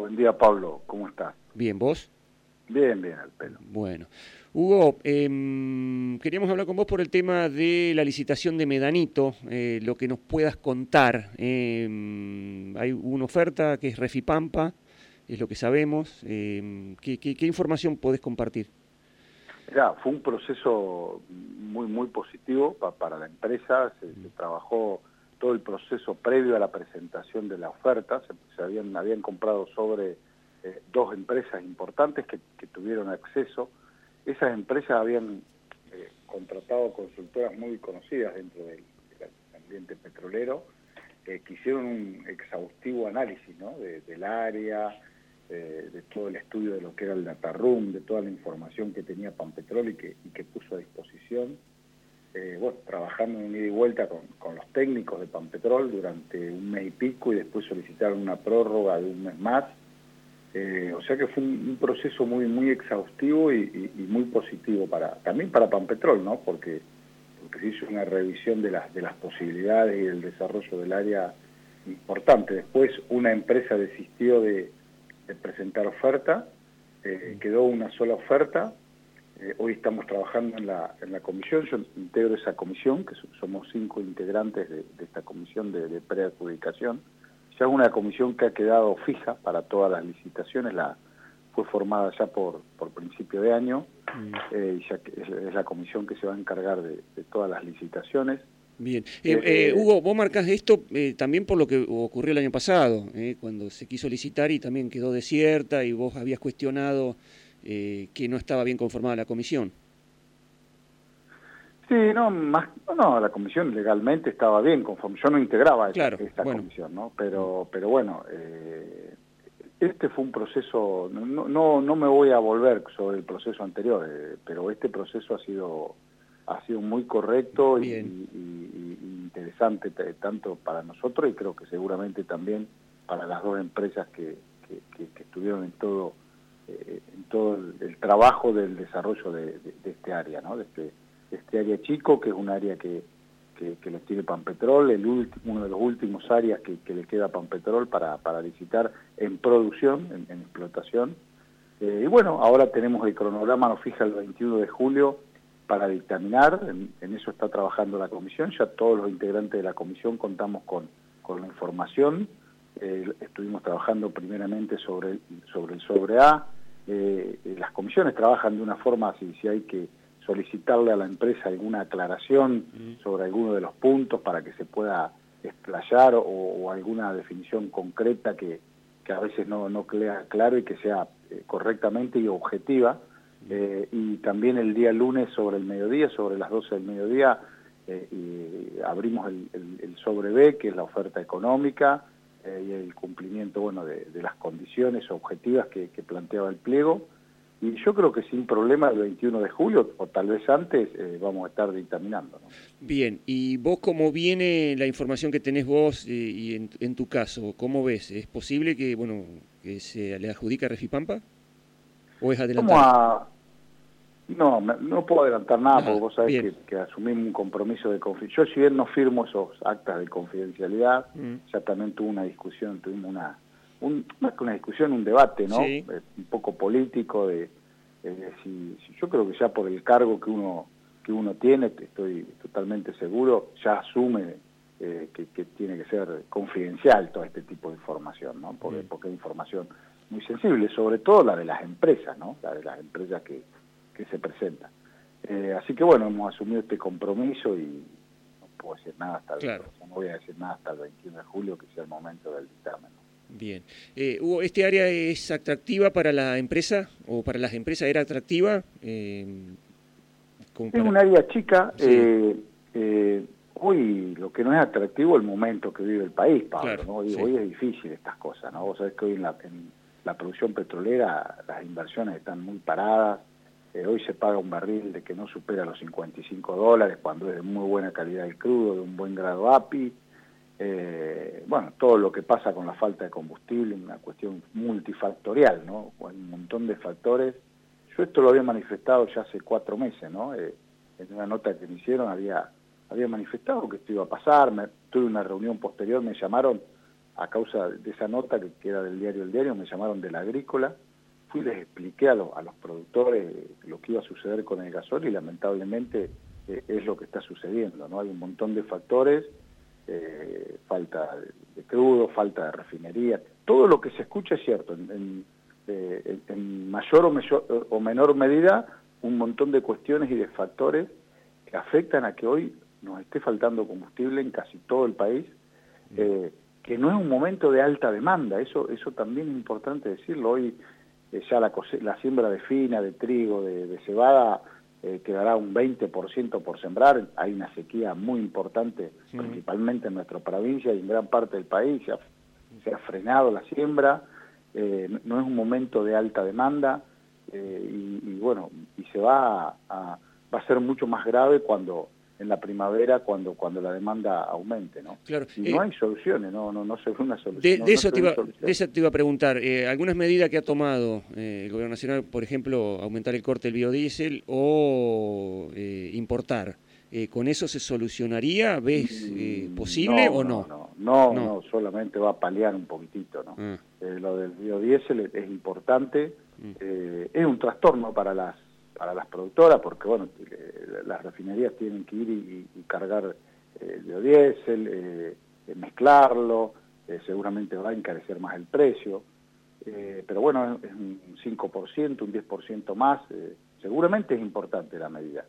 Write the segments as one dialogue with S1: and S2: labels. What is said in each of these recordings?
S1: Buen día, Pablo. ¿Cómo estás?
S2: Bien, ¿vos?
S1: Bien, bien, al pelo.
S2: Bueno. Hugo, em, queríamos hablar con vos por el tema de la licitación de Medanito, eh, lo que nos puedas contar. Em, hay una oferta que es Refipampa, es lo que sabemos. Em, ¿qué, información podés compartir?
S1: Ya, fue un proceso muy, muy positivo para la empresa. Se, trabajó todo el proceso previo a la presentación de la oferta. Se, habían, habían comprado sobre eh, dos empresas importantes que, que tuvieron acceso esas empresas habían eh, contratado consultoras muy conocidas dentro del, ambiente petrolero, eh, que hicieron un exhaustivo análisis ¿no? del área, de todo el estudio de lo que era el data room, de toda la información que tenía Panpetrol y que, y que puso a disposición. Bueno, trabajando en ida y vuelta con, con los técnicos de Panpetrol durante un mes y pico y después solicitaron una prórroga de un mes más eh, o sea que fue un, proceso muy muy exhaustivo y, muy positivo para también para Panpetrol, ¿no? Porque, porque se hizo una revisión de las de las posibilidades y el desarrollo del área importante. Después una empresa desistió de, presentar oferta, eh, quedó una sola oferta. Eh, hoy estamos trabajando en la, en la comisión, yo integro esa comisión, que somos cinco integrantes de, esta comisión de, de preadjudicación es una comisión que ha quedado fija para todas las licitaciones, la fue formada ya por, por principio de año, mm. eh, ya es, la comisión que se va a encargar de, todas las licitaciones.
S2: Bien. Eh, eh, Hugo, vos marcas esto también por lo que ocurrió el año pasado, cuando se quiso licitar y también quedó desierta y vos habías cuestionado que no estaba bien conformada la comisión.
S1: Sí, no, más, no, la comisión legalmente estaba bien conforme. Yo no integraba esta, comisión, ¿no? Pero, pero bueno, eh, este fue un proceso. No, no, no me voy a volver sobre el proceso anterior, eh, pero este proceso ha sido ha sido muy correcto y, interesante tanto para nosotros y creo que seguramente también para las dos empresas que, que, estuvieron en todo eh, en todo el, trabajo del desarrollo de, este área, ¿no? De este, este área chico, que es un área que, que, lo tiene Panpetrol, el uno de los últimos áreas que, le queda a Panpetrol para, para licitar en producción, en, explotación. Eh, y bueno, ahora tenemos el cronograma, nos fija el 21 de julio para dictaminar, en, eso está trabajando la comisión, ya todos los integrantes de la comisión contamos con, con la información, eh, estuvimos trabajando primeramente sobre sobre el sobre A, eh, las comisiones trabajan de una forma, si, si hay que solicitarle a la empresa alguna aclaración sobre alguno de los puntos para que se pueda explayar o, alguna definición concreta que, que, a veces no, no queda claro y que sea eh, correctamente y objetiva. Eh, y también el día lunes sobre el mediodía, sobre las 12 del mediodía, eh, abrimos el, el, sobre B, que es la oferta económica y el cumplimiento bueno, de, las condiciones objetivas que, que planteaba el pliego. Y yo creo que sin problema el 21 de julio, o tal vez antes, eh, vamos a estar dictaminando.
S2: Bien, y vos cómo viene la información que tenés vos eh, y en, tu caso, ¿cómo ves? ¿Es posible que bueno que se le adjudique a Refipampa? ¿O es adelantado?
S1: No, no puedo adelantar nada, porque vos sabés que, que, asumimos un compromiso de confidencialidad. Yo si bien no firmo esos actas de confidencialidad, mm. ya también tuve una discusión, tuvimos una un, más que una discusión, un debate, ¿no? Eh, un poco político de, si, yo creo que ya por el cargo que uno que uno tiene, estoy totalmente seguro, ya asume eh, que, tiene que ser confidencial todo este tipo de información, ¿no? Porque, porque es información muy sensible, sobre todo la de las empresas, ¿no? La de las empresas que, que se presentan. Eh, así que bueno, hemos asumido este compromiso y no puedo decir nada hasta el, no voy a decir nada hasta el 21 de julio, que sea el momento del dictamen.
S2: Bien. Eh, Hugo, ¿este área es atractiva para la empresa o para las empresas era atractiva?
S1: Eh, Es un área chica. Eh, eh, hoy lo que no es atractivo es el momento que vive el país, Pablo. ¿no? Hoy, es difícil estas cosas. ¿no? Vos sabés que hoy en la, en la producción petrolera las inversiones están muy paradas. Hoy se paga un barril de que no supera los 55 dólares cuando es de muy buena calidad el crudo, de un buen grado API eh, bueno, todo lo que pasa con la falta de combustible, una cuestión multifactorial, ¿no? Un montón de factores. Yo esto lo había manifestado ya hace cuatro meses, ¿no? Eh, en una nota que me hicieron había, había manifestado que esto iba a pasar, me, tuve una reunión posterior, me llamaron a causa de esa nota que queda del diario El Diario, me llamaron de la agrícola, fui y les expliqué a, a los productores lo que iba a suceder con el gasol y lamentablemente eh, es lo que está sucediendo, ¿no? Hay un montón de factores, eh, falta de crudo, falta de refinería, todo lo que se escucha es cierto, en, eh, mayor o, o menor medida un montón de cuestiones y de factores que afectan a que hoy nos esté faltando combustible en casi todo el país, eh, que no es un momento de alta demanda, eso, eso también es importante decirlo, hoy eh, ya la, la siembra de fina, de trigo, de, cebada, eh, quedará un 20% por sembrar, hay una sequía muy importante, principalmente en nuestra provincia y en gran parte del país, se ha, se ha frenado la siembra, no es un momento de alta demanda, y, bueno, y se va a, va a ser mucho más grave cuando en la primavera cuando cuando la demanda aumente, ¿no?
S2: Claro.
S1: no eh, hay soluciones, no no no se ve una solución.
S2: De, eso, te iba, de eso, te iba, a preguntar, eh, algunas medidas que ha tomado eh, el gobierno nacional, por ejemplo, aumentar el corte del biodiesel o importar. ¿Con eso se solucionaría? ¿Ves mm, posible o no?
S1: No no, no solamente va a paliar un poquitito. ¿no? Ah. lo del biodiesel es, importante, mm. es un trastorno para las para las productoras, porque bueno, eh, las refinerías tienen que ir y, cargar eh, el biodiesel, eh, mezclarlo, seguramente va a encarecer más el precio, pero bueno, es un 5%, un 10% más, seguramente es importante la medida.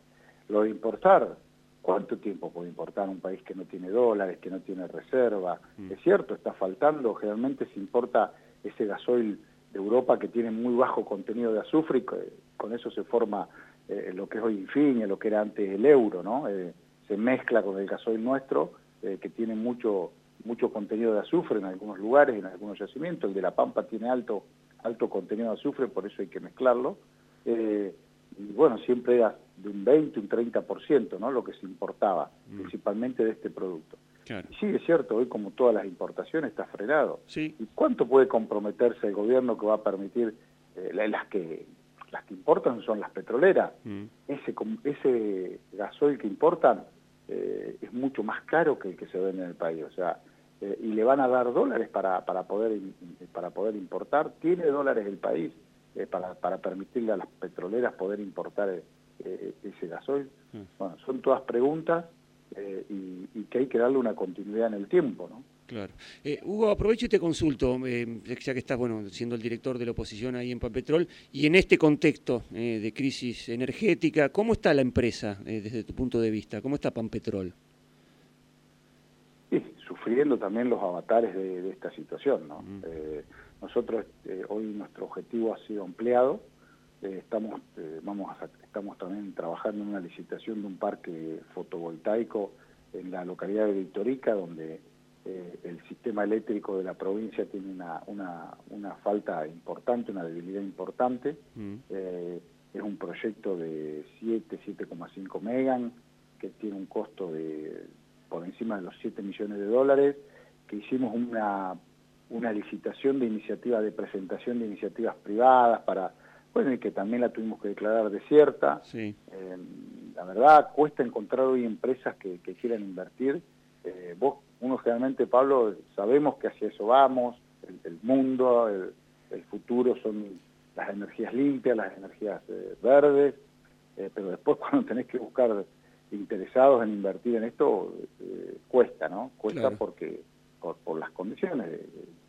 S1: Lo de importar, ¿cuánto tiempo puede importar un país que no tiene dólares, que no tiene reserva? Mm. Es cierto, está faltando, generalmente se importa ese gasoil de Europa que tiene muy bajo contenido de azufre y con eso se forma eh, lo que es hoy Infinia, lo que era antes el euro, ¿no? Eh, se mezcla con el gasoil nuestro, eh, que tiene mucho, mucho contenido de azufre en algunos lugares, en algunos yacimientos. El de La Pampa tiene alto, alto contenido de azufre, por eso hay que mezclarlo. y bueno, siempre era de un 20, un 30%, ¿no? Lo que se importaba, mm. principalmente de este producto. sí, es cierto, hoy como todas las importaciones está frenado.
S2: Sí.
S1: ¿Y cuánto puede comprometerse el gobierno que va a permitir las que las que importan son las petroleras. Mm. Ese, ese gasoil que importan eh, es mucho más caro que el que se vende en el país. O sea, eh, y le van a dar dólares para, para, poder, para poder importar. Tiene dólares el país eh, para, para permitirle a las petroleras poder importar ese gasoil. Mm. Bueno, son todas preguntas y, y que hay que darle una continuidad en el tiempo, ¿no?
S2: Claro. Eh, Hugo, aprovecho y te consulto, eh, ya que estás bueno, siendo el director de la oposición ahí en Panpetrol, y en este contexto eh, de crisis energética, ¿cómo está la empresa desde tu punto de vista? ¿Cómo está Panpetrol?
S1: Sí, sufriendo también los avatares de, esta situación. ¿no? nosotros hoy nuestro objetivo ha sido ampliado, estamos, vamos estamos también trabajando en una licitación de un parque fotovoltaico en la localidad de Victorica, donde eh, el sistema eléctrico de la provincia tiene una, una, falta importante, una debilidad importante. Mm. Eh, es un proyecto de 7, 7,5 megan, que tiene un costo de por encima de los 7 millones de dólares, que hicimos una, una licitación de iniciativa de presentación de iniciativas privadas para, bueno, y que también la tuvimos que declarar desierta.
S2: Sí.
S1: Eh, la verdad, cuesta encontrar hoy empresas que, que quieran invertir. vos uno generalmente, Pablo, sabemos que hacia eso vamos, el, mundo, el, futuro son las energías limpias, las energías eh, verdes, eh, pero después cuando tenés que buscar interesados en invertir en esto, eh, cuesta, ¿no? Cuesta porque por, las condiciones,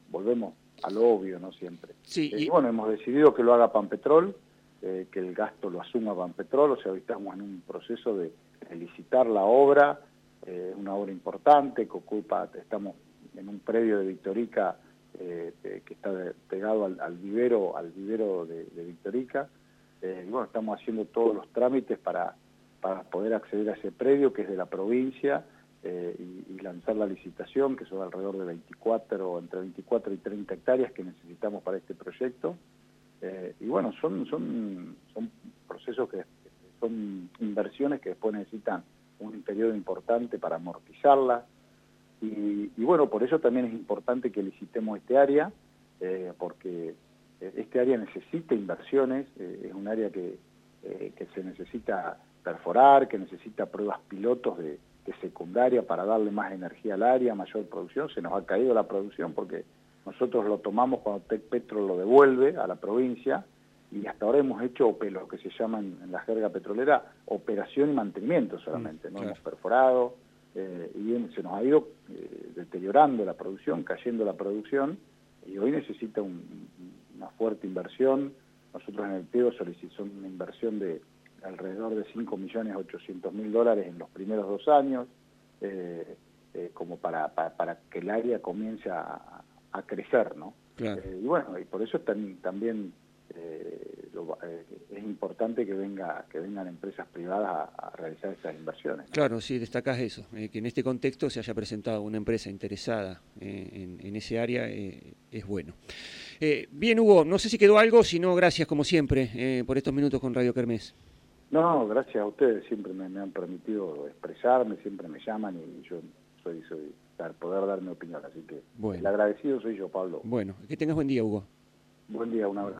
S1: volvemos al obvio, ¿no? Siempre.
S2: Sí,
S1: y... bueno, hemos decidido que lo haga Panpetrol, que el gasto lo asuma Panpetrol, o sea, hoy estamos en un proceso de licitar la obra, eh, una obra importante que ocupa, estamos en un predio de Victorica eh, que está pegado al, vivero al vivero de, Victorica, eh, y bueno, estamos haciendo todos los trámites para, para poder acceder a ese predio que es de la provincia y, lanzar la licitación, que son alrededor de 24, entre 24 y 30 hectáreas que necesitamos para este proyecto. y bueno, son, son, son procesos que son inversiones que después necesitan un periodo importante para amortizarla. Y, bueno, por eso también es importante que licitemos este área, eh, porque eh, este área necesita inversiones, eh, es un área que, que, se necesita perforar, que necesita pruebas pilotos de, secundaria para darle más energía al área, mayor producción, se nos ha caído la producción porque nosotros lo tomamos cuando Tec Petro lo devuelve a la provincia y hasta ahora hemos hecho lo que se llama en, la jerga petrolera operación y mantenimiento solamente, mm, no hemos perforado eh, y se nos ha ido eh, deteriorando la producción, cayendo la producción y hoy necesita una fuerte inversión. Nosotros en el PEO solicitamos una inversión de alrededor de 5.800.000 dólares en los primeros dos años, eh, como para, para, que el área comience a, crecer, ¿no? y bueno, y por eso también eh, eh, es importante que venga que vengan empresas privadas a, realizar esas inversiones.
S2: Claro, sí, destacás eso, eh, que en este contexto se haya presentado una empresa interesada en, ese área es bueno. bien, Hugo, no sé si quedó algo, si no, gracias como siempre por estos minutos con Radio Kermés.
S1: No, gracias a ustedes, siempre me, han permitido expresarme, siempre me llaman y yo soy, soy para poder dar mi opinión, así que el agradecido soy yo, Pablo.
S2: Bueno, que tengas buen día, Hugo.
S1: Buen día, un abrazo.